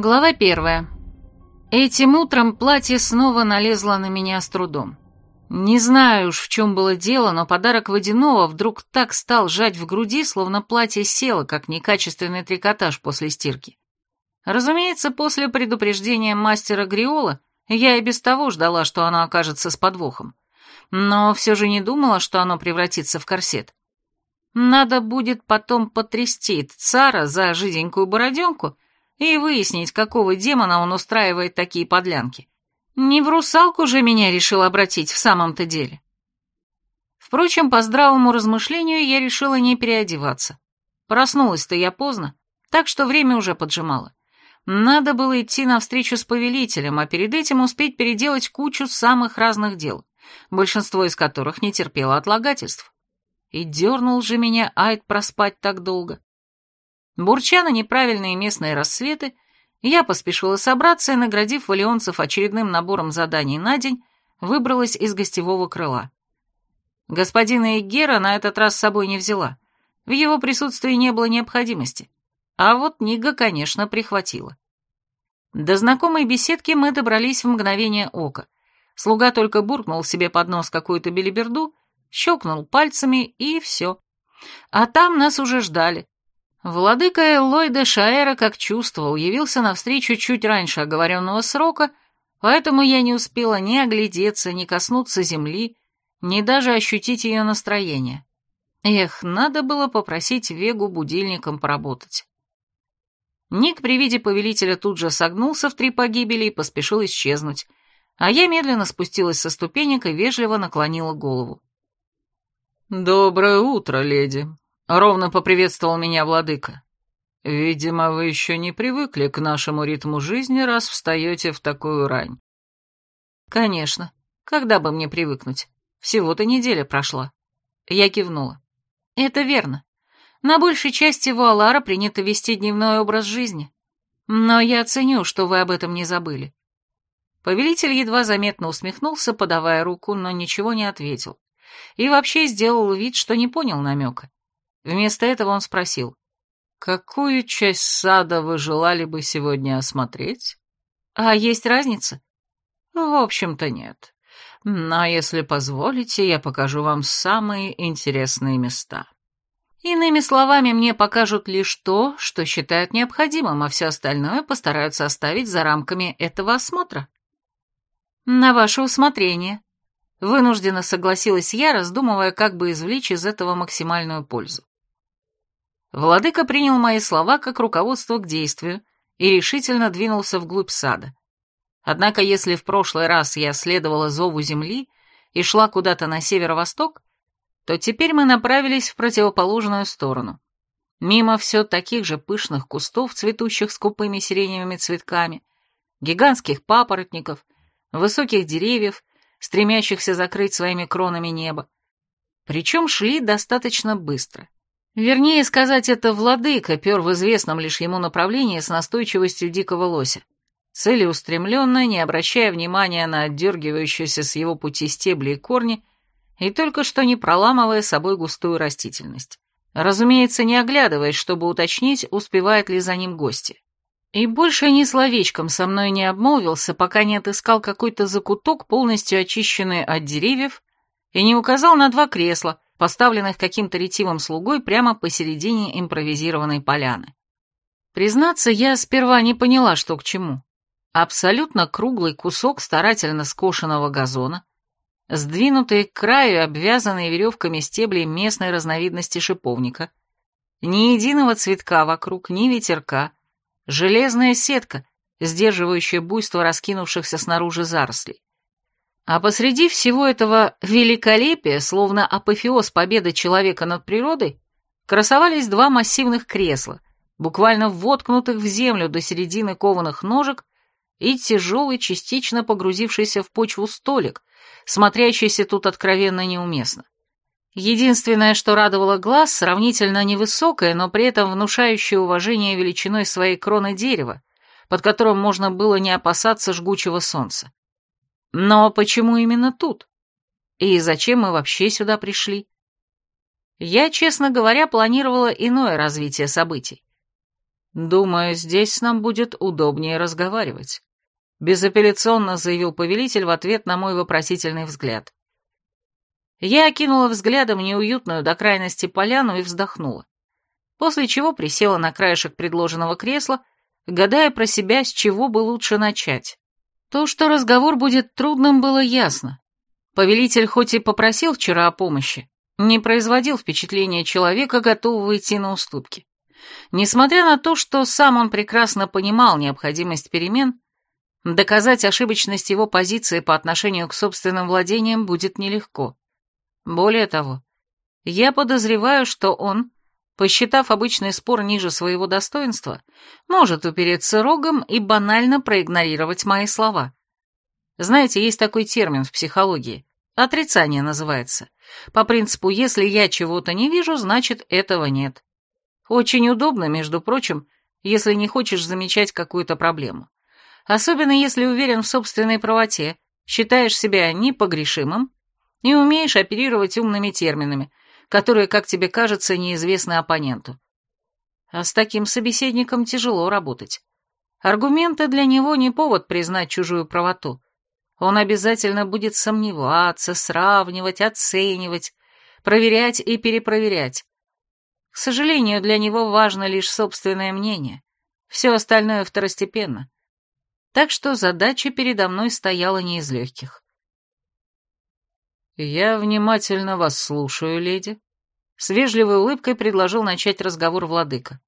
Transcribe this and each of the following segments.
Глава первая. Этим утром платье снова налезло на меня с трудом. Не знаю уж, в чем было дело, но подарок водяного вдруг так стал жать в груди, словно платье село, как некачественный трикотаж после стирки. Разумеется, после предупреждения мастера Гриола я и без того ждала, что оно окажется с подвохом. Но все же не думала, что оно превратится в корсет. Надо будет потом потрясти цара за жиденькую бороденку и выяснить, какого демона он устраивает такие подлянки. Не в русалку же меня решил обратить в самом-то деле. Впрочем, по здравому размышлению я решила не переодеваться. Проснулась-то я поздно, так что время уже поджимало. Надо было идти навстречу с повелителем, а перед этим успеть переделать кучу самых разных дел, большинство из которых не терпело отлагательств. И дернул же меня Айд проспать так долго. Бурча на неправильные местные рассветы, я поспешила собраться и, наградив валионцев очередным набором заданий на день, выбралась из гостевого крыла. Господина Эггера на этот раз с собой не взяла. В его присутствии не было необходимости. А вот Нига, конечно, прихватила. До знакомой беседки мы добрались в мгновение ока. Слуга только буркнул себе под нос какую-то белиберду, щелкнул пальцами, и все. А там нас уже ждали. Владыка Эллой де Шаэра, как чувствовал, явился навстречу чуть раньше оговоренного срока, поэтому я не успела ни оглядеться, ни коснуться земли, ни даже ощутить ее настроение. Эх, надо было попросить Вегу будильником поработать. Ник при виде повелителя тут же согнулся в три погибели и поспешил исчезнуть, а я медленно спустилась со ступенек и вежливо наклонила голову. «Доброе утро, леди», Ровно поприветствовал меня владыка. Видимо, вы еще не привыкли к нашему ритму жизни, раз встаете в такую рань. Конечно. Когда бы мне привыкнуть? Всего-то неделя прошла. Я кивнула. Это верно. На большей части Вуалара принято вести дневной образ жизни. Но я ценю, что вы об этом не забыли. Повелитель едва заметно усмехнулся, подавая руку, но ничего не ответил. И вообще сделал вид, что не понял намека. Вместо этого он спросил, «Какую часть сада вы желали бы сегодня осмотреть?» «А есть разница?» «В общем-то нет. Но если позволите, я покажу вам самые интересные места». Иными словами, мне покажут лишь то, что считают необходимым, а все остальное постараются оставить за рамками этого осмотра. На ваше усмотрение. Вынужденно согласилась я, раздумывая, как бы извлечь из этого максимальную пользу. Владыка принял мои слова как руководство к действию и решительно двинулся вглубь сада. Однако если в прошлый раз я следовала зову земли и шла куда-то на северо-восток, то теперь мы направились в противоположную сторону. Мимо все таких же пышных кустов, цветущих скупыми сиреневыми цветками, гигантских папоротников, высоких деревьев, стремящихся закрыть своими кронами небо. Причем шли достаточно быстро. Вернее сказать, это владыка пер в известном лишь ему направлении с настойчивостью дикого лося. Целеустремленно, не обращая внимания на отдергивающиеся с его пути стебли и корни, и только что не проламывая собой густую растительность. Разумеется, не оглядываясь, чтобы уточнить, успевает ли за ним гости. И больше ни словечком со мной не обмолвился, пока не отыскал какой-то закуток, полностью очищенный от деревьев, и не указал на два кресла, поставленных каким-то ретивым слугой прямо посередине импровизированной поляны. Признаться, я сперва не поняла, что к чему. Абсолютно круглый кусок старательно скошенного газона, сдвинутые к краю обвязанные веревками стебли местной разновидности шиповника, ни единого цветка вокруг, ни ветерка, железная сетка, сдерживающая буйство раскинувшихся снаружи зарослей. А посреди всего этого великолепия, словно апофеоз победы человека над природой, красовались два массивных кресла, буквально воткнутых в землю до середины кованых ножек, и тяжелый, частично погрузившийся в почву столик, смотрящийся тут откровенно неуместно. Единственное, что радовало глаз, сравнительно невысокое, но при этом внушающее уважение величиной своей кроны дерева, под которым можно было не опасаться жгучего солнца. Но почему именно тут? И зачем мы вообще сюда пришли? Я, честно говоря, планировала иное развитие событий. Думаю, здесь нам будет удобнее разговаривать», — безапелляционно заявил повелитель в ответ на мой вопросительный взгляд. Я окинула взглядом неуютную до крайности поляну и вздохнула, после чего присела на краешек предложенного кресла, гадая про себя, с чего бы лучше начать. То, что разговор будет трудным, было ясно. Повелитель хоть и попросил вчера о помощи, не производил впечатления человека, готового идти на уступки. Несмотря на то, что сам он прекрасно понимал необходимость перемен, доказать ошибочность его позиции по отношению к собственным владениям будет нелегко. Более того, я подозреваю, что он, посчитав обычный спор ниже своего достоинства, может упереться рогом и банально проигнорировать мои слова. Знаете, есть такой термин в психологии Отрицание называется. По принципу, если я чего-то не вижу, значит этого нет. Очень удобно, между прочим, если не хочешь замечать какую-то проблему. Особенно если уверен в собственной правоте, считаешь себя непогрешимым и умеешь оперировать умными терминами, которые, как тебе кажется, неизвестны оппоненту. А с таким собеседником тяжело работать. Аргументы для него не повод признать чужую правоту. Он обязательно будет сомневаться, сравнивать, оценивать, проверять и перепроверять. К сожалению, для него важно лишь собственное мнение. Все остальное второстепенно. Так что задача передо мной стояла не из легких. «Я внимательно вас слушаю, леди», — с вежливой улыбкой предложил начать разговор владыка.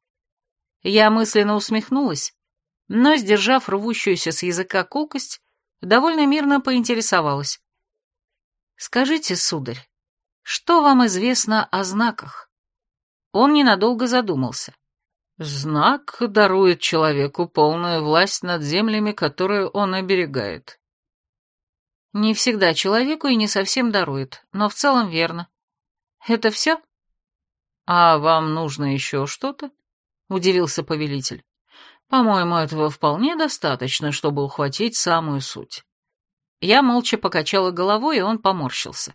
Я мысленно усмехнулась, но, сдержав рвущуюся с языка колкость, довольно мирно поинтересовалась. «Скажите, сударь, что вам известно о знаках?» Он ненадолго задумался. «Знак дарует человеку полную власть над землями, которые он оберегает». «Не всегда человеку и не совсем дарует, но в целом верно. Это все?» «А вам нужно еще что-то?» — удивился повелитель. По-моему, этого вполне достаточно, чтобы ухватить самую суть. Я молча покачала головой, и он поморщился.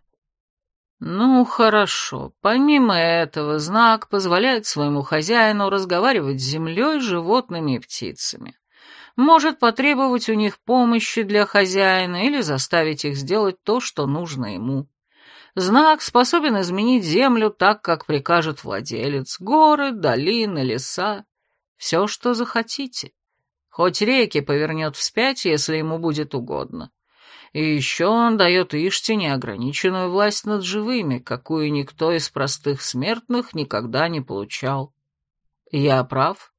Ну, хорошо. Помимо этого, знак позволяет своему хозяину разговаривать с землей, животными и птицами. Может потребовать у них помощи для хозяина или заставить их сделать то, что нужно ему. Знак способен изменить землю так, как прикажет владелец. Горы, долины, леса. Все, что захотите. Хоть реки повернет вспять, если ему будет угодно. И еще он дает Иште неограниченную власть над живыми, какую никто из простых смертных никогда не получал. Я прав?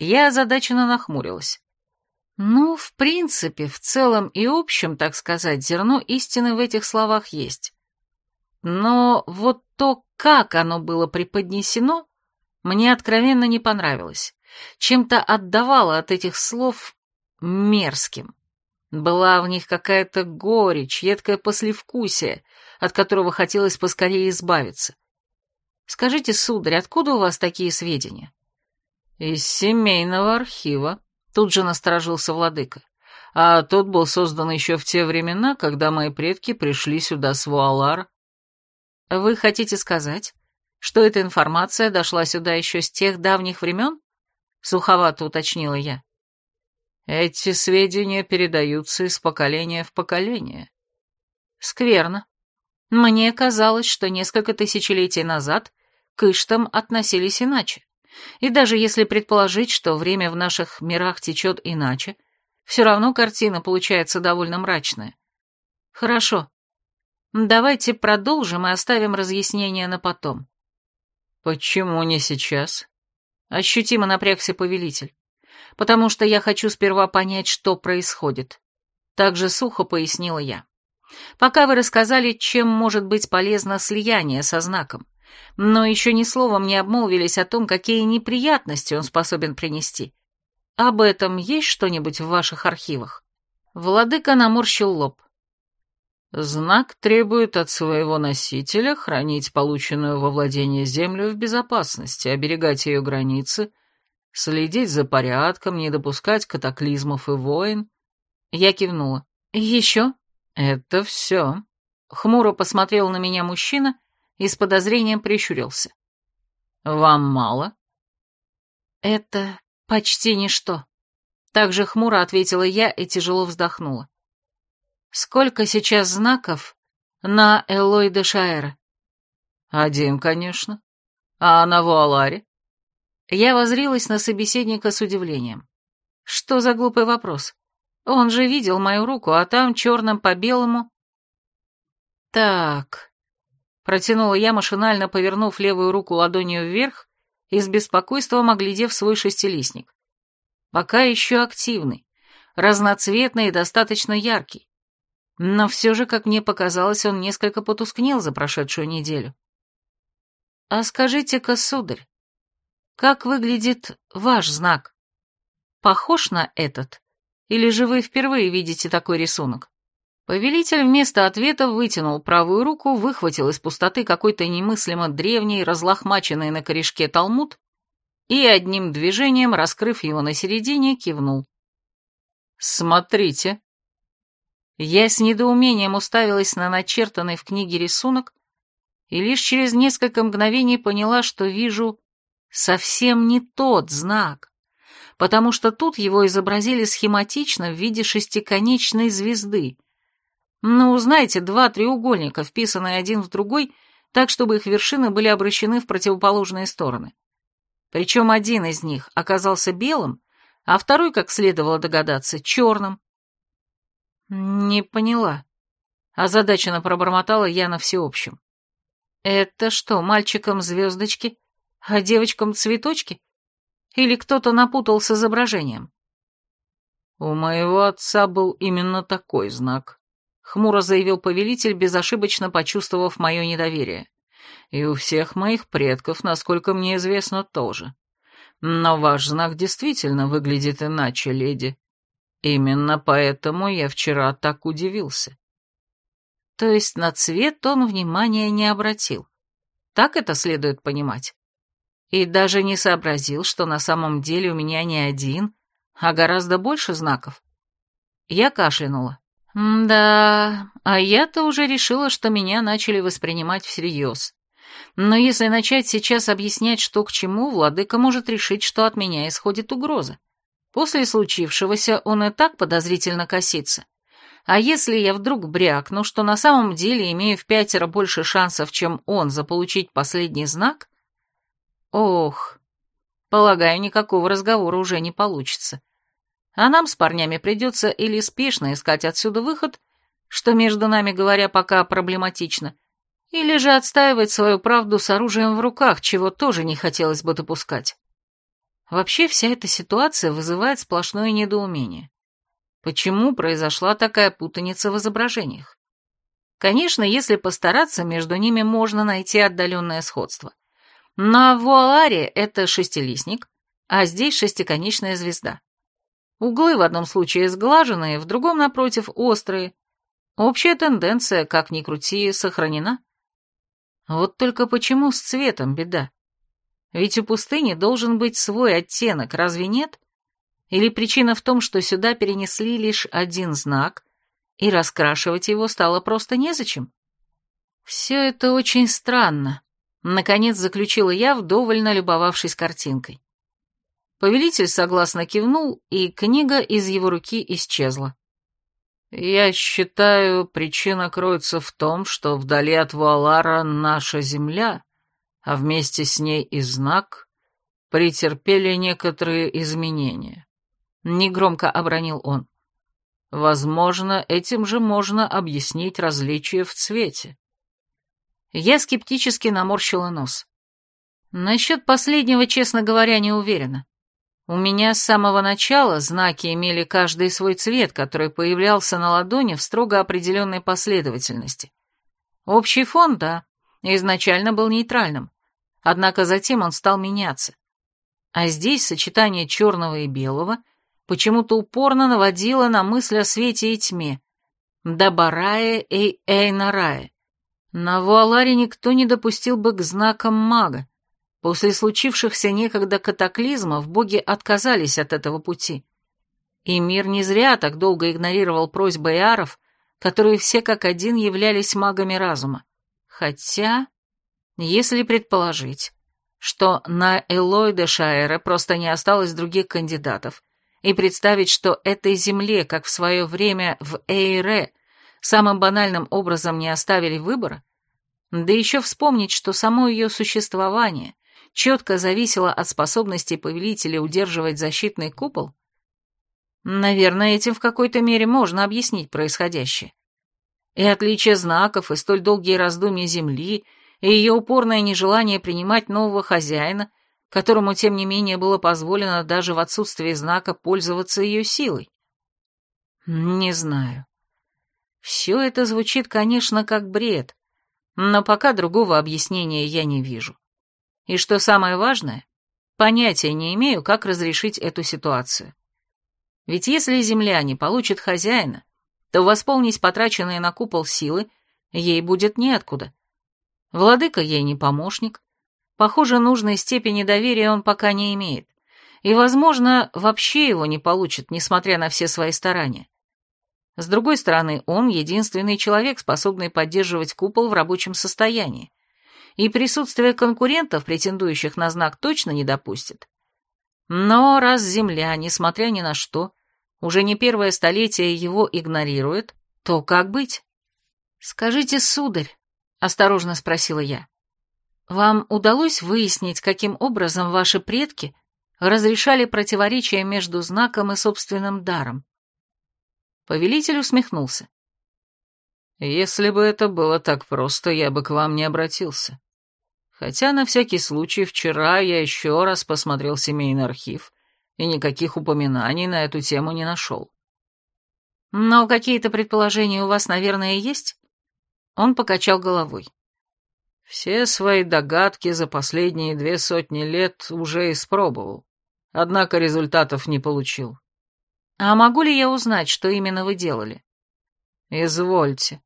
Я озадаченно нахмурилась. Ну, в принципе, в целом и общем, так сказать, зерно истины в этих словах есть. Но вот то, как оно было преподнесено, мне откровенно не понравилось. Чем-то отдавало от этих слов мерзким. Была в них какая-то горечь, едкое послевкусие, от которого хотелось поскорее избавиться. Скажите, сударь, откуда у вас такие сведения? Из семейного архива, тут же насторожился владыка. А тот был создан еще в те времена, когда мои предки пришли сюда с Вуалара. Вы хотите сказать, что эта информация дошла сюда еще с тех давних времен? Суховато уточнила я. Эти сведения передаются из поколения в поколение. Скверно. Мне казалось, что несколько тысячелетий назад к Иштам относились иначе. И даже если предположить, что время в наших мирах течет иначе, все равно картина получается довольно мрачная. Хорошо. Давайте продолжим и оставим разъяснение на потом. «Почему не сейчас?» Ощутимо напрягся повелитель. «Потому что я хочу сперва понять, что происходит». Так же сухо пояснила я. «Пока вы рассказали, чем может быть полезно слияние со знаком, но еще ни словом не обмолвились о том, какие неприятности он способен принести. Об этом есть что-нибудь в ваших архивах?» Владыка наморщил лоб. Знак требует от своего носителя хранить полученную во владение землю в безопасности, оберегать ее границы, следить за порядком, не допускать катаклизмов и войн. Я кивнула. «Еще?» «Это все». Хмуро посмотрел на меня мужчина и с подозрением прищурился. «Вам мало?» Это почти ничто. Так же хмуро ответила я и тяжело вздохнула. Сколько сейчас знаков на Элой де Шаэра? Один, конечно. А на Вуаларе? Я возрилась на собеседника с удивлением. Что за глупый вопрос? Он же видел мою руку, а там черным по белому... Так... Протянула я, машинально повернув левую руку ладонью вверх и с беспокойством оглядев свой шестилистник. Пока еще активный, разноцветный и достаточно яркий. Но все же, как мне показалось, он несколько потускнел за прошедшую неделю. «А скажите-ка, сударь, как выглядит ваш знак? Похож на этот? Или же вы впервые видите такой рисунок?» Повелитель вместо ответа вытянул правую руку, выхватил из пустоты какой-то немыслимо древний, разлохмаченный на корешке талмуд и одним движением, раскрыв его на середине, кивнул. «Смотрите». Я с недоумением уставилась на начертанный в книге рисунок и лишь через несколько мгновений поняла, что вижу совсем не тот знак, потому что тут его изобразили схематично в виде шестиконечной звезды — ну, знаете, два треугольника, вписанные один в другой, так, чтобы их вершины были обращены в противоположные стороны. Причем один из них оказался белым, а второй, как следовало догадаться, черным. Не поняла. Озадаченно пробормотала я на всеобщем. Это что, мальчикам звездочки, а девочкам цветочки? Или кто-то напутал с изображением? У моего отца был именно такой знак, хмуро заявил повелитель, безошибочно почувствовав мое недоверие. И у всех моих предков, насколько мне известно, тоже. Но ваш знак действительно выглядит иначе, леди. Именно поэтому я вчера так удивился. То есть на цвет он внимания не обратил. Так это следует понимать. И даже не сообразил, что на самом деле у меня не один, а гораздо больше знаков. Я кашлянула. «Да, а я-то уже решила, что меня начали воспринимать всерьез. Но если начать сейчас объяснять, что к чему, владыка может решить, что от меня исходит угроза. После случившегося он и так подозрительно косится. А если я вдруг брякну, что на самом деле имею в пятеро больше шансов, чем он, заполучить последний знак? Ох, полагаю, никакого разговора уже не получится а нам с парнями придется или спешно искать отсюда выход, что, между нами говоря, пока проблематично, или же отстаивать свою правду с оружием в руках, чего тоже не хотелось бы допускать. Вообще вся эта ситуация вызывает сплошное недоумение. Почему произошла такая путаница в изображениях? Конечно, если постараться, между ними можно найти отдаленное сходство. На Вуаларе это шестилистник, а здесь шестиконечная звезда. Углы в одном случае сглаженные, в другом, напротив, острые. Общая тенденция, как ни крути, сохранена. Вот только почему с цветом беда? Ведь у пустыни должен быть свой оттенок, разве нет? Или причина в том, что сюда перенесли лишь один знак, и раскрашивать его стало просто незачем? Все это очень странно, наконец заключила я, вдоволь налюбовавшись картинкой. Повелитель согласно кивнул, и книга из его руки исчезла. «Я считаю, причина кроется в том, что вдали от Вуалара наша земля, а вместе с ней и знак, претерпели некоторые изменения». Негромко обронил он. Возможно, этим же можно объяснить различия в цвете. Я скептически наморщила нос. Насчет последнего, честно говоря, не уверена. У меня с самого начала знаки имели каждый свой цвет, который появлялся на ладони в строго определенной последовательности. Общий фон, да, изначально был нейтральным, однако затем он стал меняться. А здесь сочетание черного и белого почему-то упорно наводило на мысль о свете и тьме. Дабарае и Эйнарае. На Вуаларе никто не допустил бы к знакам мага, После случившихся некогда катаклизмов боги отказались от этого пути. И мир не зря так долго игнорировал просьбы иаров, которые все как один являлись магами разума. Хотя, если предположить, что на Эллойде Шаэре просто не осталось других кандидатов, и представить, что этой земле, как в свое время в Эйре, самым банальным образом не оставили выбора, да еще вспомнить, что само ее существование четко зависело от способности повелителя удерживать защитный купол, наверное, этим в какой-то мере можно объяснить происходящее. И отличие знаков, и столь долгие раздумья Земли, и ее упорное нежелание принимать нового хозяина, которому, тем не менее, было позволено даже в отсутствии знака пользоваться ее силой. Не знаю. Все это звучит, конечно, как бред, но пока другого объяснения я не вижу. И что самое важное, понятия не имею, как разрешить эту ситуацию. Ведь если земляне получат хозяина, то восполнить потраченные на купол силы ей будет неоткуда. Владыка ей не помощник. Похоже, нужной степени доверия он пока не имеет. И, возможно, вообще его не получит, несмотря на все свои старания. С другой стороны, он единственный человек, способный поддерживать купол в рабочем состоянии. И присутствие конкурентов, претендующих на знак, точно не допустит. Но раз Земля, несмотря ни на что, уже не первое столетие его игнорирует, то как быть? «Скажите, сударь», — осторожно спросила я, — «вам удалось выяснить, каким образом ваши предки разрешали противоречия между знаком и собственным даром?» Повелитель усмехнулся. «Если бы это было так просто, я бы к вам не обратился. Хотя на всякий случай вчера я еще раз посмотрел семейный архив и никаких упоминаний на эту тему не нашел. Но какие-то предположения у вас, наверное, есть? Он покачал головой. Все свои догадки за последние две сотни лет уже испробовал, однако результатов не получил. «А могу ли я узнать, что именно вы делали?» «Извольте».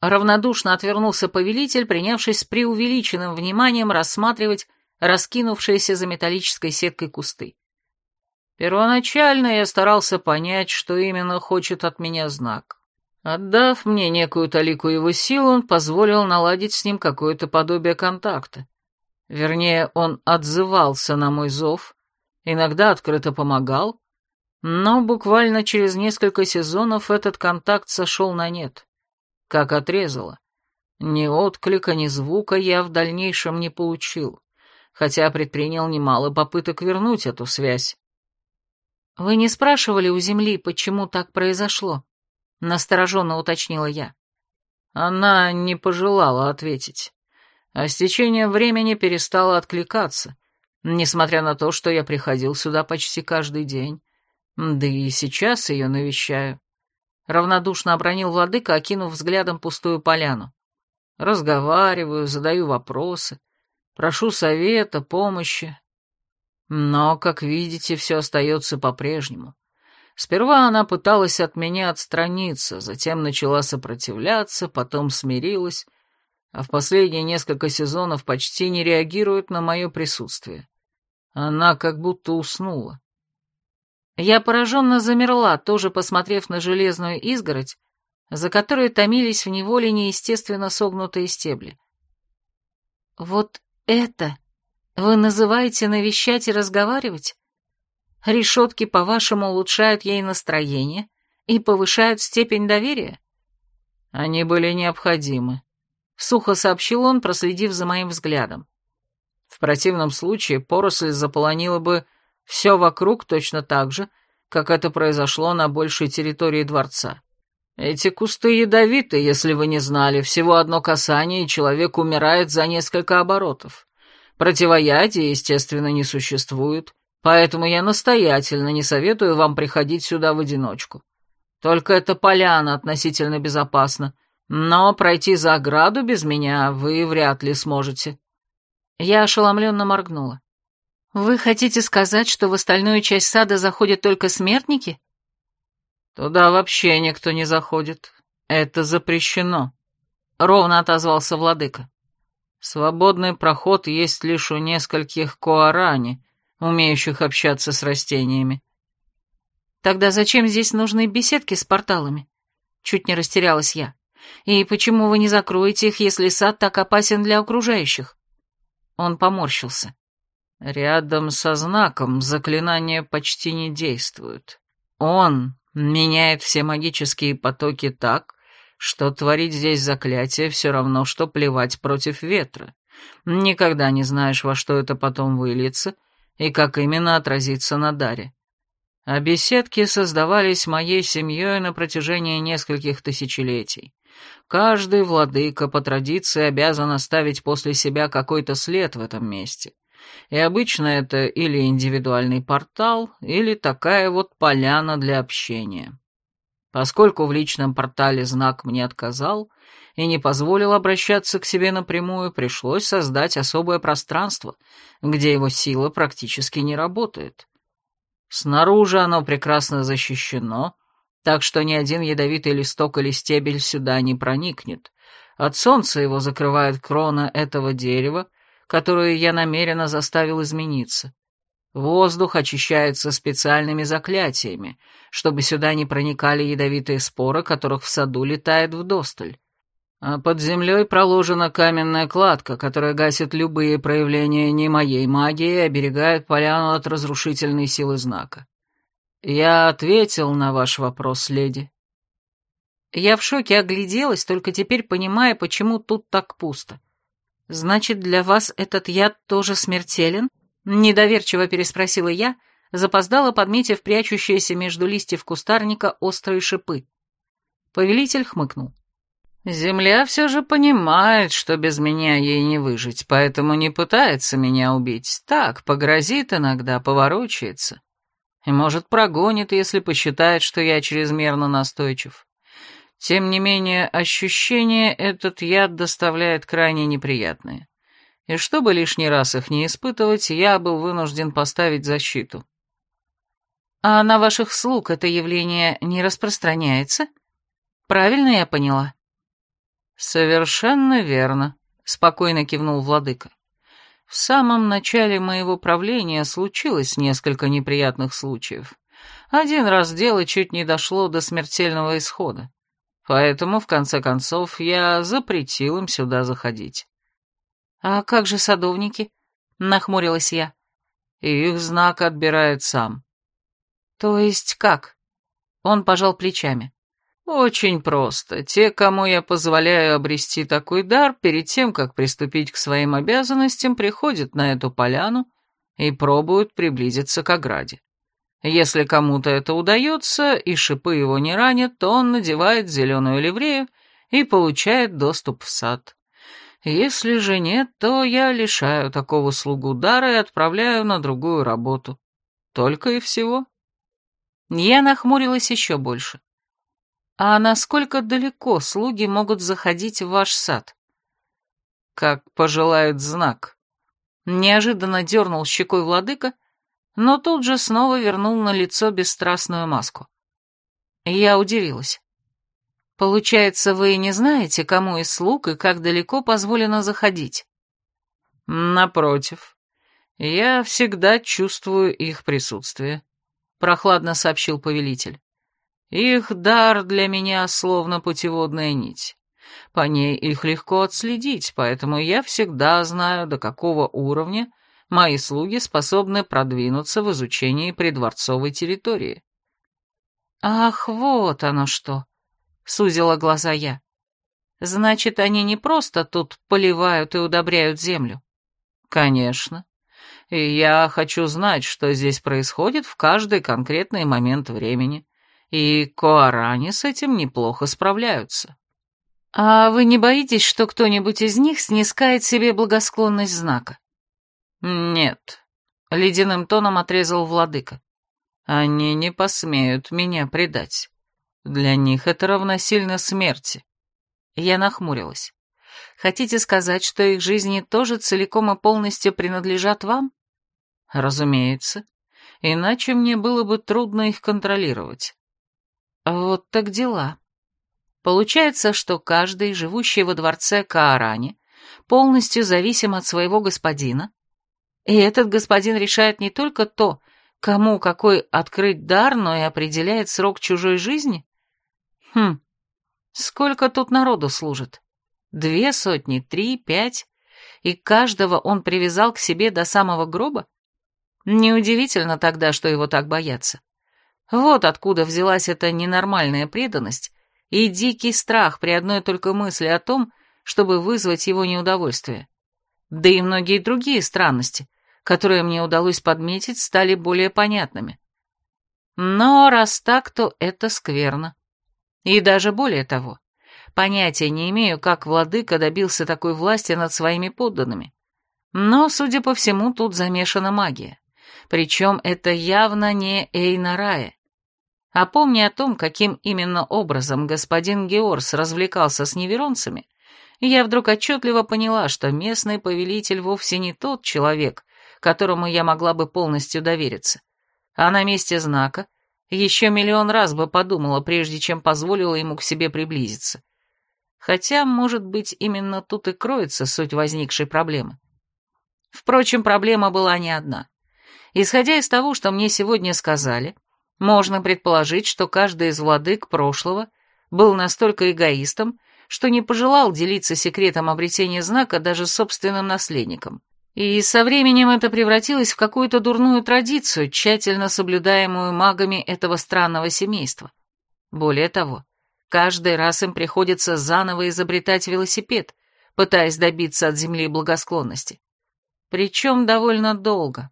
Равнодушно отвернулся повелитель, принявшись с преувеличенным вниманием рассматривать раскинувшиеся за металлической сеткой кусты. Первоначально я старался понять, что именно хочет от меня знак. Отдав мне некую талику его сил, он позволил наладить с ним какое-то подобие контакта. Вернее, он отзывался на мой зов, иногда открыто помогал, но буквально через несколько сезонов этот контакт сошел на нет. Как отрезало. Ни отклика, ни звука я в дальнейшем не получил, хотя предпринял немало попыток вернуть эту связь. «Вы не спрашивали у Земли, почему так произошло?» — настороженно уточнила я. Она не пожелала ответить, а с течением времени перестала откликаться, несмотря на то, что я приходил сюда почти каждый день да и сейчас ее навещаю. Равнодушно обронил владыка, окинув взглядом пустую поляну. Разговариваю, задаю вопросы, прошу совета, помощи. Но, как видите, все остается по-прежнему. Сперва она пыталась от меня отстраниться, затем начала сопротивляться, потом смирилась, а в последние несколько сезонов почти не реагирует на мое присутствие. Она как будто уснула. Я пораженно замерла, тоже посмотрев на железную изгородь, за которой томились в неволе неестественно согнутые стебли. «Вот это вы называете навещать и разговаривать? Решетки, по-вашему, улучшают ей настроение и повышают степень доверия?» «Они были необходимы», — сухо сообщил он, проследив за моим взглядом. «В противном случае поросль заполонила бы все вокруг точно так же, как это произошло на большей территории дворца. Эти кусты ядовиты, если вы не знали, всего одно касание, и человек умирает за несколько оборотов. Противоядия, естественно, не существует, поэтому я настоятельно не советую вам приходить сюда в одиночку. Только эта поляна относительно безопасна, но пройти за ограду без меня вы вряд ли сможете». Я ошеломленно моргнула. «Вы хотите сказать, что в остальную часть сада заходят только смертники?» «Туда вообще никто не заходит. Это запрещено», — ровно отозвался владыка. «Свободный проход есть лишь у нескольких коарани, умеющих общаться с растениями». «Тогда зачем здесь нужны беседки с порталами?» Чуть не растерялась я. «И почему вы не закроете их, если сад так опасен для окружающих?» Он поморщился. Рядом со знаком заклинания почти не действуют. Он меняет все магические потоки так, что творить здесь заклятие все равно, что плевать против ветра. Никогда не знаешь, во что это потом выльется и как именно отразится на даре. А беседки создавались моей семьей на протяжении нескольких тысячелетий. Каждый владыка по традиции обязан оставить после себя какой-то след в этом месте. И обычно это или индивидуальный портал, или такая вот поляна для общения. Поскольку в личном портале знак мне отказал и не позволил обращаться к себе напрямую, пришлось создать особое пространство, где его сила практически не работает. Снаружи оно прекрасно защищено, так что ни один ядовитый листок или стебель сюда не проникнет. От солнца его закрывает крона этого дерева, которую я намеренно заставил измениться. Воздух очищается специальными заклятиями, чтобы сюда не проникали ядовитые споры, которых в саду летает вдосталь. А под землей проложена каменная кладка, которая гасит любые проявления не моей магии и оберегает поляну от разрушительной силы знака. Я ответил на ваш вопрос, леди. Я в шоке огляделась, только теперь понимая, почему тут так пусто. Значит, для вас этот яд тоже смертелен? Недоверчиво переспросила я, запоздала, подметив прячущиеся между листьев кустарника острые шипы. Повелитель хмыкнул. «Земля все же понимает, что без меня ей не выжить, поэтому не пытается меня убить. Так, погрозит иногда, поворочается. И, может, прогонит, если посчитает, что я чрезмерно настойчив. Тем не менее, ощущения этот яд доставляет крайне неприятные и чтобы лишний раз их не испытывать, я был вынужден поставить защиту. А на ваших слуг это явление не распространяется? Правильно я поняла? Совершенно верно, спокойно кивнул владыка. В самом начале моего правления случилось несколько неприятных случаев. Один раз дело чуть не дошло до смертельного исхода. Поэтому, в конце концов, я запретил им сюда заходить. «А как же садовники?» — нахмурилась я. «Их знак отбирает сам». «То есть как?» Он пожал плечами. «Очень просто. Те, кому я позволяю обрести такой дар, перед тем, как приступить к своим обязанностям, приходят на эту поляну и пробуют приблизиться к ограде. Если кому-то это удается, и шипы его не ранят, то он надевает зеленую ливрею и получает доступ в сад. Если же нет, то я лишаю такого слугу дара и отправляю на другую работу. Только и всего. Я нахмурилась еще больше. А насколько далеко слуги могут заходить в ваш сад? Как пожелает знак. Неожиданно дернул щекой владыка, но тут же снова вернул на лицо бесстрастную маску. Я удивилась. Получается, вы не знаете, кому из слуг и как далеко позволено заходить? Напротив, я всегда чувствую их присутствие, прохладно сообщил повелитель. Их дар для меня словно путеводная нить. По ней их легко отследить, поэтому я всегда знаю, до какого уровня мои слуги способны продвинуться в изучении придворцовой территории. Ах, вот оно что! сузила глаза я. Значит, они не просто тут поливают и удобряют землю. Конечно. И я хочу знать, что здесь происходит в каждый конкретный момент времени. И коарани с этим неплохо справляются. А вы не боитесь, что кто-нибудь из них снискает себе благосклонность знака? Нет, ледяным тоном отрезал владыка. Они не посмеют меня предать. Для них это равносильно смерти. Я нахмурилась. Хотите сказать, что их жизни тоже целиком и полностью принадлежат вам? Разумеется. Иначе мне было бы трудно их контролировать. Вот так дела. Получается, что каждый, живущий во дворце Каарани, полностью зависим от своего господина, и этот господин решает не только то, кому какой открыть дар, но и определяет срок чужой жизни? Хм, сколько тут народу служит? Две сотни, три, пять? и каждого он привязал к себе до самого гроба? Неудивительно тогда, что его так боятся. Вот откуда взялась эта ненормальная преданность и дикий страх при одной только мысли о том, чтобы вызвать его неудовольствие. Да и многие другие странности, которые мне удалось подметить, стали более понятными. Но раз так, то это скверно. И даже более того, понятия не имею, как владыка добился такой власти над своими подданными. Но, судя по всему, тут замешана магия. Причем это явно не Эйнарая. А помня о том, каким именно образом господин Георс развлекался с неверонцами, я вдруг отчетливо поняла, что местный повелитель вовсе не тот человек, которому я могла бы полностью довериться, а на месте знака еще миллион раз бы подумала, прежде чем позволила ему к себе приблизиться. Хотя, может быть, именно тут и кроется суть возникшей проблемы. Впрочем, проблема была не одна. Исходя из того, что мне сегодня сказали, можно предположить, что каждый из владык прошлого был настолько эгоистом, что не пожелал делиться секретом обретения знака даже собственным наследником. И со временем это превратилось в какую-то дурную традицию, тщательно соблюдаемую магами этого странного семейства. Более того, каждый раз им приходится заново изобретать велосипед, пытаясь добиться от земли благосклонности. Причем довольно долго.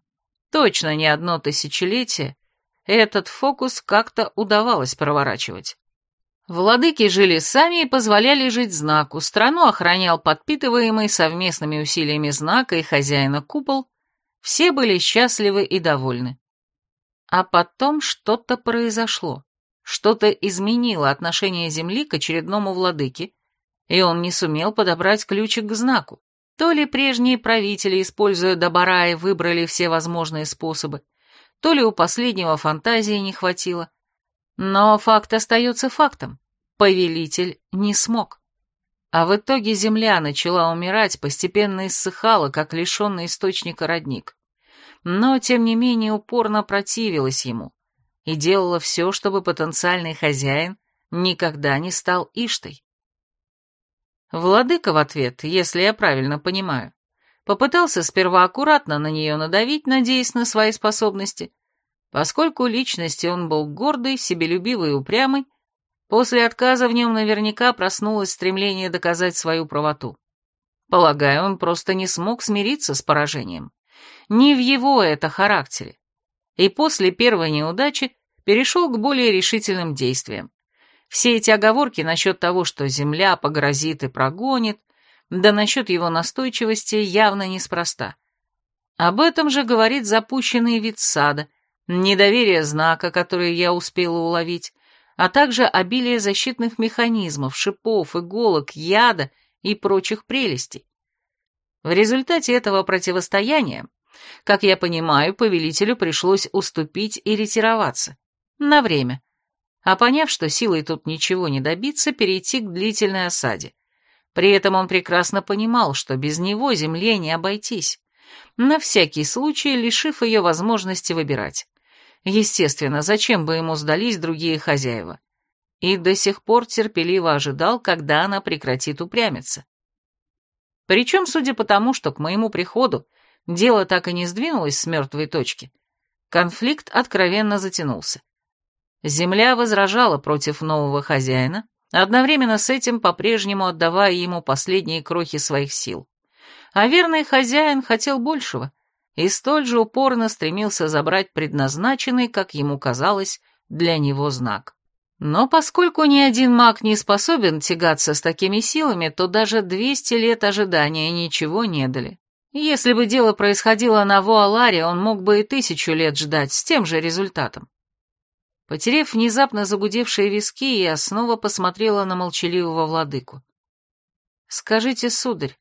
Точно не одно тысячелетие этот фокус как-то удавалось проворачивать. Владыки жили сами и позволяли жить знаку, страну охранял подпитываемый совместными усилиями знака и хозяина купол, все были счастливы и довольны. А потом что-то произошло, что-то изменило отношение Земли к очередному владыке, и он не сумел подобрать ключик к знаку. То ли прежние правители, используя Добараи, выбрали все возможные способы, то ли у последнего фантазии не хватило, но факт остается фактом. Повелитель не смог. А в итоге земля начала умирать, постепенно иссыхала, как лишенный источника родник. Но, тем не менее, упорно противилась ему и делала все, чтобы потенциальный хозяин никогда не стал Иштой. Владыка в ответ, если я правильно понимаю, попытался сперва аккуратно на нее надавить, надеясь на свои способности, Поскольку личности он был гордый, себелюбивый и упрямый, после отказа в нем наверняка проснулось стремление доказать свою правоту. Полагаю, он просто не смог смириться с поражением. Не в его это характере. И после первой неудачи перешел к более решительным действиям. Все эти оговорки насчет того, что земля погрозит и прогонит, да насчет его настойчивости явно неспроста. Об этом же говорит запущенный вид сада, недоверие знака, который я успела уловить, а также обилие защитных механизмов, шипов, иголок, яда и прочих прелестей. В результате этого противостояния, как я понимаю, повелителю пришлось уступить и ретироваться. На время. А поняв, что силой тут ничего не добиться, перейти к длительной осаде. При этом он прекрасно понимал, что без него земле не обойтись, на всякий случай лишив ее возможности выбирать. Естественно, зачем бы ему сдались другие хозяева? И до сих пор терпеливо ожидал, когда она прекратит упрямиться. Причем, судя по тому, что к моему приходу дело так и не сдвинулось с мертвой точки, конфликт откровенно затянулся. Земля возражала против нового хозяина, одновременно с этим по-прежнему отдавая ему последние крохи своих сил. А верный хозяин хотел большего и столь же упорно стремился забрать предназначенный, как ему казалось, для него знак. Но поскольку ни один маг не способен тягаться с такими силами, то даже 200 лет ожидания ничего не дали. Если бы дело происходило на Вуаларе, он мог бы и тысячу лет ждать с тем же результатом. Потерев внезапно загудевшие виски, я снова посмотрела на молчаливого владыку. «Скажите, сударь,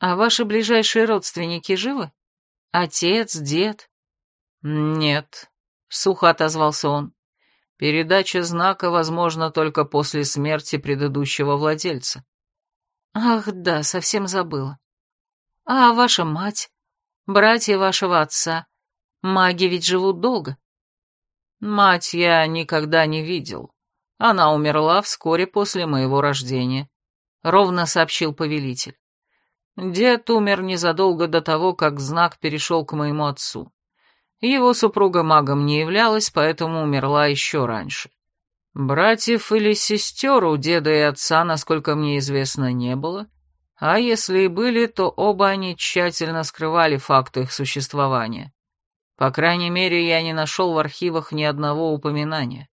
а ваши ближайшие родственники живы?» Отец, дед? Нет, сухо отозвался он. Передача знака возможна только после смерти предыдущего владельца. Ах, да, совсем забыла. А ваша мать, братья вашего отца, маги ведь живут долго. Мать я никогда не видел. Она умерла вскоре после моего рождения, ровно сообщил повелитель. Дед умер незадолго до того, как знак перешел к моему отцу. Его супруга магом не являлась, поэтому умерла еще раньше. Братьев или сестер у деда и отца, насколько мне известно, не было, а если и были, то оба они тщательно скрывали факт их существования. По крайней мере, я не нашел в архивах ни одного упоминания.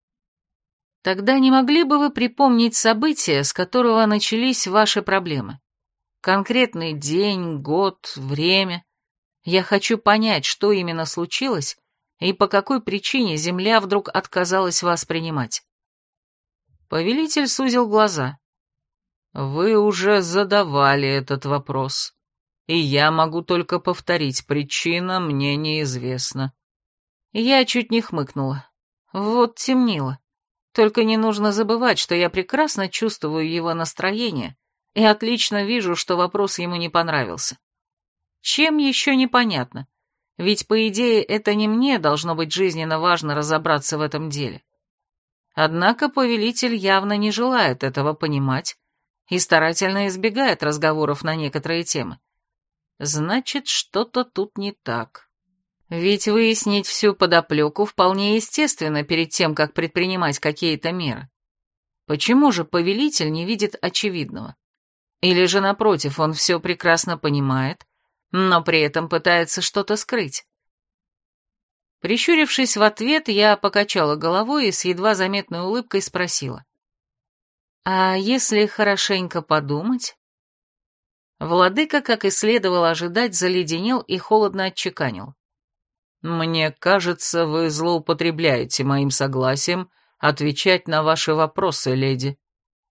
Тогда не могли бы вы припомнить события, с которого начались ваши проблемы? Конкретный день, год, время. Я хочу понять, что именно случилось и по какой причине Земля вдруг отказалась вас принимать. Повелитель сузил глаза. Вы уже задавали этот вопрос, и я могу только повторить, причина мне неизвестна. Я чуть не хмыкнула. Вот темнило. Только не нужно забывать, что я прекрасно чувствую его настроение и отлично вижу, что вопрос ему не понравился. Чем еще непонятно? Ведь, по идее, это не мне должно быть жизненно важно разобраться в этом деле. Однако повелитель явно не желает этого понимать и старательно избегает разговоров на некоторые темы. Значит, что-то тут не так. Ведь выяснить всю подоплеку вполне естественно перед тем, как предпринимать какие-то меры. Почему же повелитель не видит очевидного? Или же, напротив, он все прекрасно понимает, но при этом пытается что-то скрыть? Прищурившись в ответ, я покачала головой и с едва заметной улыбкой спросила. «А если хорошенько подумать?» Владыка, как и следовало ожидать, заледенел и холодно отчеканил. «Мне кажется, вы злоупотребляете моим согласием отвечать на ваши вопросы, леди».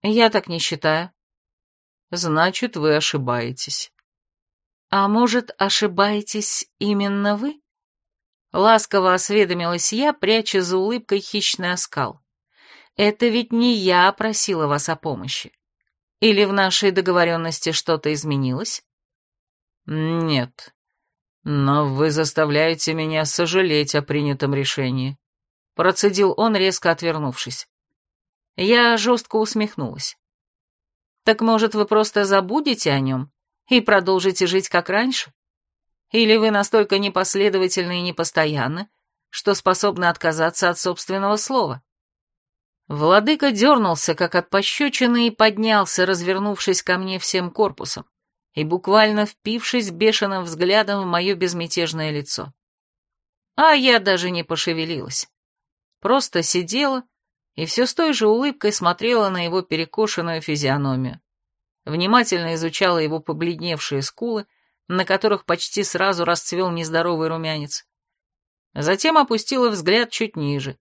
«Я так не считаю». Значит, вы ошибаетесь. А может, ошибаетесь именно вы? Ласково осведомилась я, пряча за улыбкой хищный оскал. Это ведь не я просила вас о помощи. Или в нашей договоренности что-то изменилось? Нет. Но вы заставляете меня сожалеть о принятом решении. Процедил он, резко отвернувшись. Я жестко усмехнулась. Так может, вы просто забудете о нем и продолжите жить как раньше? Или вы настолько непоследовательны и непостоянны, что способны отказаться от собственного слова? Владыка дернулся, как от пощечины, и поднялся, развернувшись ко мне всем корпусом и буквально впившись бешеным взглядом в мое безмятежное лицо. А я даже не пошевелилась. Просто сидела и все с той же улыбкой смотрела на его перекошенную физиономию. Внимательно изучала его побледневшие скулы, на которых почти сразу расцвел нездоровый румянец. Затем опустила взгляд чуть ниже.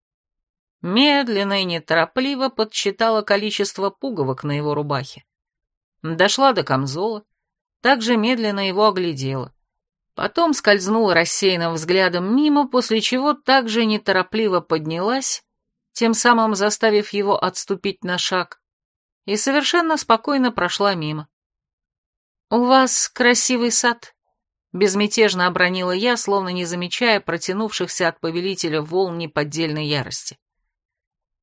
Медленно и неторопливо подсчитала количество пуговок на его рубахе. Дошла до камзола, также медленно его оглядела. Потом скользнула рассеянным взглядом мимо, после чего также неторопливо поднялась тем самым заставив его отступить на шаг, и совершенно спокойно прошла мимо. «У вас красивый сад», — безмятежно обронила я, словно не замечая протянувшихся от повелителя волн неподдельной ярости.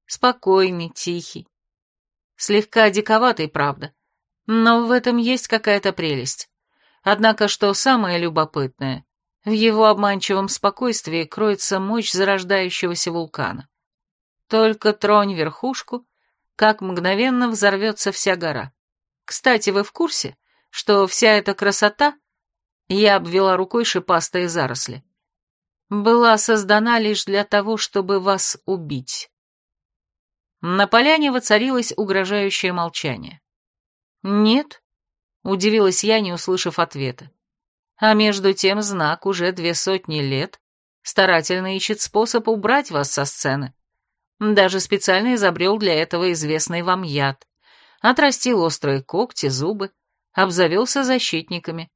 Спокойный, тихий. Слегка диковатый, правда, но в этом есть какая-то прелесть. Однако, что самое любопытное, в его обманчивом спокойствии кроется мощь зарождающегося вулкана. Только тронь верхушку, как мгновенно взорвется вся гора. Кстати, вы в курсе, что вся эта красота, я обвела рукой шипастые заросли, была создана лишь для того, чтобы вас убить. На поляне воцарилось угрожающее молчание. «Нет», — удивилась я, не услышав ответа. «А между тем знак уже две сотни лет старательно ищет способ убрать вас со сцены. Даже специально изобрел для этого известный вам яд. Отрастил острые когти, зубы, обзавелся защитниками.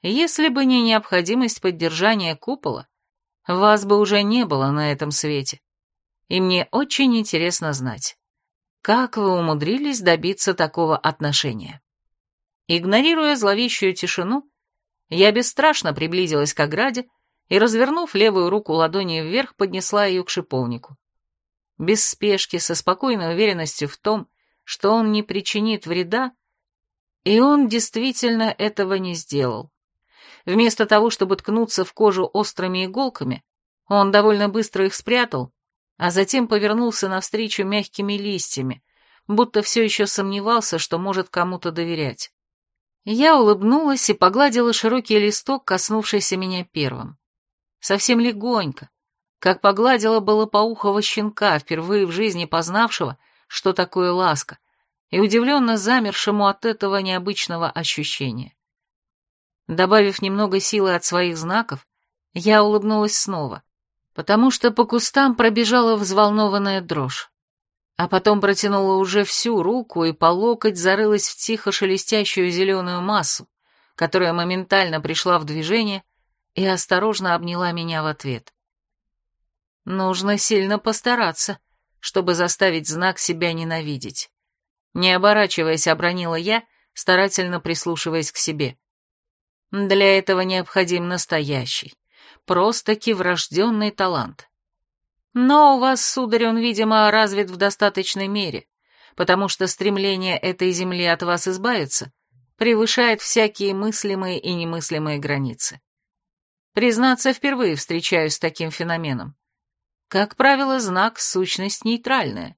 Если бы не необходимость поддержания купола, вас бы уже не было на этом свете. И мне очень интересно знать, как вы умудрились добиться такого отношения. Игнорируя зловещую тишину, я бесстрашно приблизилась к ограде и, развернув левую руку ладонью вверх, поднесла ее к шиповнику без спешки, со спокойной уверенностью в том, что он не причинит вреда, И он действительно этого не сделал. Вместо того, чтобы ткнуться в кожу острыми иголками, он довольно быстро их спрятал, а затем повернулся навстречу мягкими листьями, будто все еще сомневался, что может кому-то доверять. Я улыбнулась и погладила широкий листок, коснувшийся меня первым. Совсем легонько, как погладила балопоухого щенка, впервые в жизни познавшего, что такое ласка, и удивленно замершему от этого необычного ощущения. Добавив немного силы от своих знаков, я улыбнулась снова, потому что по кустам пробежала взволнованная дрожь. А потом протянула уже всю руку и по локоть зарылась в тихо шелестящую зеленую массу, которая моментально пришла в движение и осторожно обняла меня в ответ. Нужно сильно постараться, чтобы заставить знак себя ненавидеть. Не оборачиваясь, обронила я, старательно прислушиваясь к себе. Для этого необходим настоящий, просто-таки врожденный талант. Но у вас, сударь, он, видимо, развит в достаточной мере, потому что стремление этой земли от вас избавиться превышает всякие мыслимые и немыслимые границы. Признаться, впервые встречаюсь с таким феноменом. Как правило, знак — сущность нейтральная.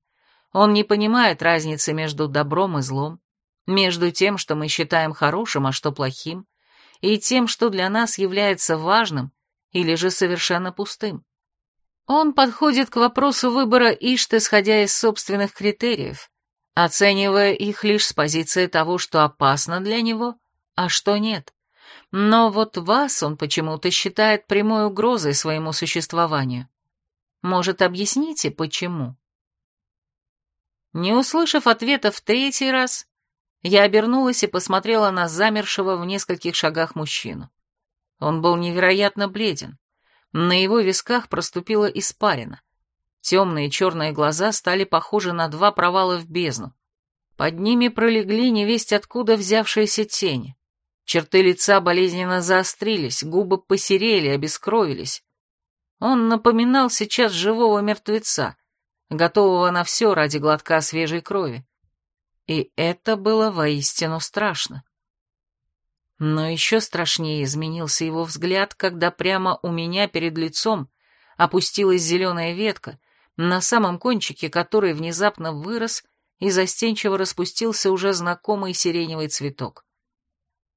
Он не понимает разницы между добром и злом, между тем, что мы считаем хорошим, а что плохим, и тем, что для нас является важным или же совершенно пустым. Он подходит к вопросу выбора Ишт, исходя из собственных критериев, оценивая их лишь с позиции того, что опасно для него, а что нет. Но вот вас он почему-то считает прямой угрозой своему существованию. Может, объясните, почему? Не услышав ответа в третий раз, я обернулась и посмотрела на замершего в нескольких шагах мужчину. Он был невероятно бледен. На его висках проступила испарина. Темные черные глаза стали похожи на два провала в бездну. Под ними пролегли невесть откуда взявшиеся тени. Черты лица болезненно заострились, губы посерели, обескровились. Он напоминал сейчас живого мертвеца, готового на все ради глотка свежей крови. И это было воистину страшно. Но еще страшнее изменился его взгляд, когда прямо у меня перед лицом опустилась зеленая ветка, на самом кончике которой внезапно вырос и застенчиво распустился уже знакомый сиреневый цветок.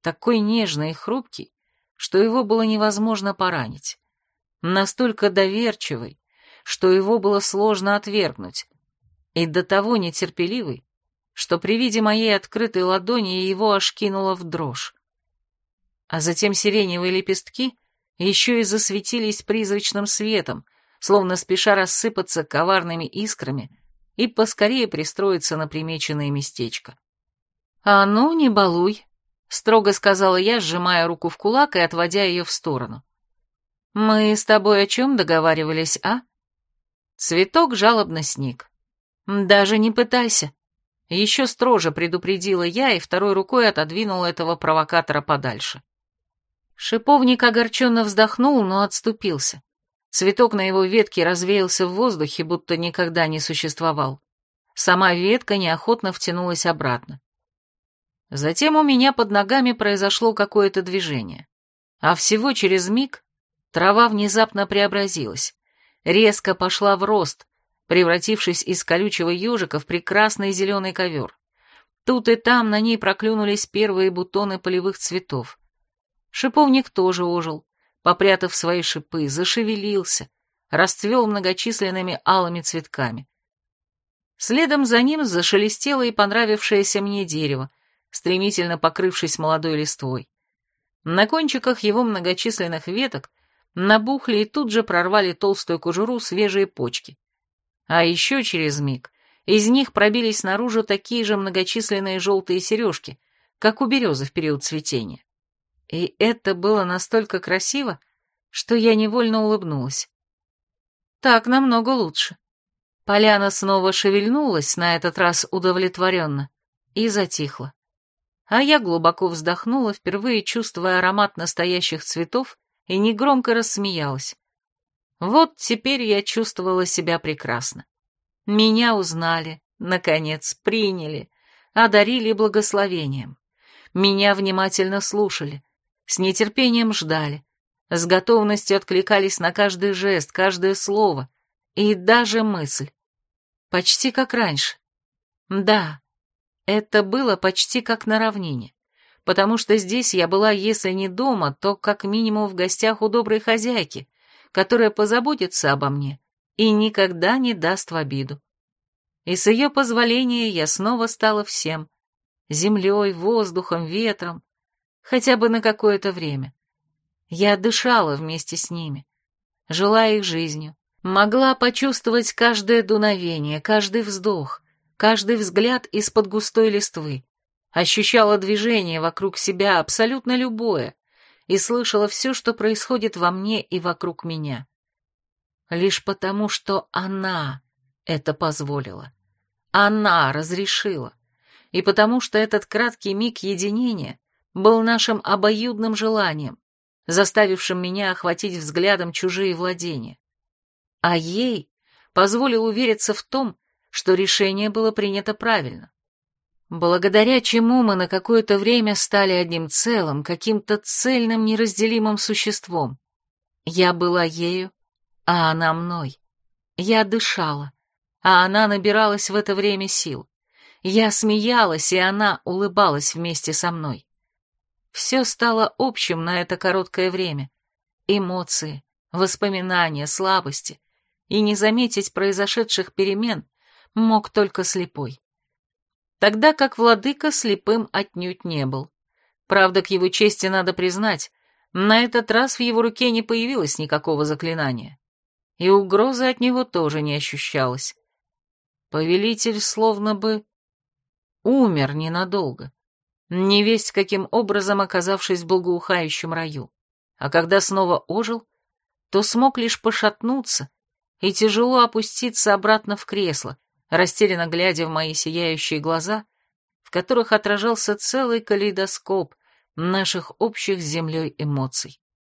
Такой нежный и хрупкий, что его было невозможно поранить. Настолько доверчивый, что его было сложно отвергнуть, и до того нетерпеливый, что при виде моей открытой ладони его аж кинуло в дрожь а затем сиреневые лепестки еще и засветились призрачным светом, словно спеша рассыпаться коварными искрами и поскорее пристроиться на примеченное местечко. «А ну, не балуй», — строго сказала я, сжимая руку в кулак и отводя ее в сторону. «Мы с тобой о чем договаривались, а?» Цветок жалобно сник. «Даже не пытайся», — еще строже предупредила я и второй рукой отодвинула этого провокатора подальше. Шиповник огорченно вздохнул, но отступился. Цветок на его ветке развеялся в воздухе, будто никогда не существовал. Сама ветка неохотно втянулась обратно. Затем у меня под ногами произошло какое-то движение. А всего через миг трава внезапно преобразилась, резко пошла в рост, превратившись из колючего ежика в прекрасный зеленый ковер. Тут и там на ней проклюнулись первые бутоны полевых цветов. Шиповник тоже ожил, попрятав свои шипы, зашевелился, расцвел многочисленными алыми цветками. Следом за ним зашелестело и понравившееся мне дерево, стремительно покрывшись молодой листвой. На кончиках его многочисленных веток набухли и тут же прорвали толстую кожуру свежие почки. А еще через миг из них пробились наружу такие же многочисленные желтые сережки, как у березы в период цветения. И это было настолько красиво, что я невольно улыбнулась. Так намного лучше. Поляна снова шевельнулась, на этот раз удовлетворенно, и затихла. А я глубоко вздохнула, впервые чувствуя аромат настоящих цветов, и негромко рассмеялась. Вот теперь я чувствовала себя прекрасно. Меня узнали, наконец, приняли, одарили благословением. Меня внимательно слушали, с нетерпением ждали, с готовностью откликались на каждый жест, каждое слово и даже мысль. Почти как раньше. Да, это было почти как на равнине, потому что здесь я была, если не дома, то как минимум в гостях у доброй хозяйки, которая позаботится обо мне и никогда не даст в обиду. И с ее позволения я снова стала всем — землей, воздухом, ветром, хотя бы на какое-то время. Я дышала вместе с ними, жила их жизнью, могла почувствовать каждое дуновение, каждый вздох, каждый взгляд из-под густой листвы, ощущала движение вокруг себя, абсолютно любое, и слышала все, что происходит во мне и вокруг меня. Лишь потому, что она это позволила. Она разрешила. И потому, что этот краткий миг единения был нашим обоюдным желанием, заставившим меня охватить взглядом чужие владения. А ей позволил увериться в том, что решение было принято правильно. Благодаря чему мы на какое-то время стали одним целым, каким-то цельным неразделимым существом. Я была ею, а она мной. Я дышала, а она набиралась в это время сил. Я смеялась, и она улыбалась вместе со мной. Все стало общим на это короткое время. Эмоции, воспоминания, слабости. И не заметить произошедших перемен мог только слепой. Тогда как владыка слепым отнюдь не был. Правда, к его чести надо признать, на этот раз в его руке не появилось никакого заклинания. И угрозы от него тоже не ощущалось. Повелитель словно бы умер ненадолго, невесть каким образом оказавшись в благоухающем раю. А когда снова ожил, то смог лишь пошатнуться и тяжело опуститься обратно в кресло, растерянно глядя в мои сияющие глаза, в которых отражался целый калейдоскоп наших общих с землей эмоций.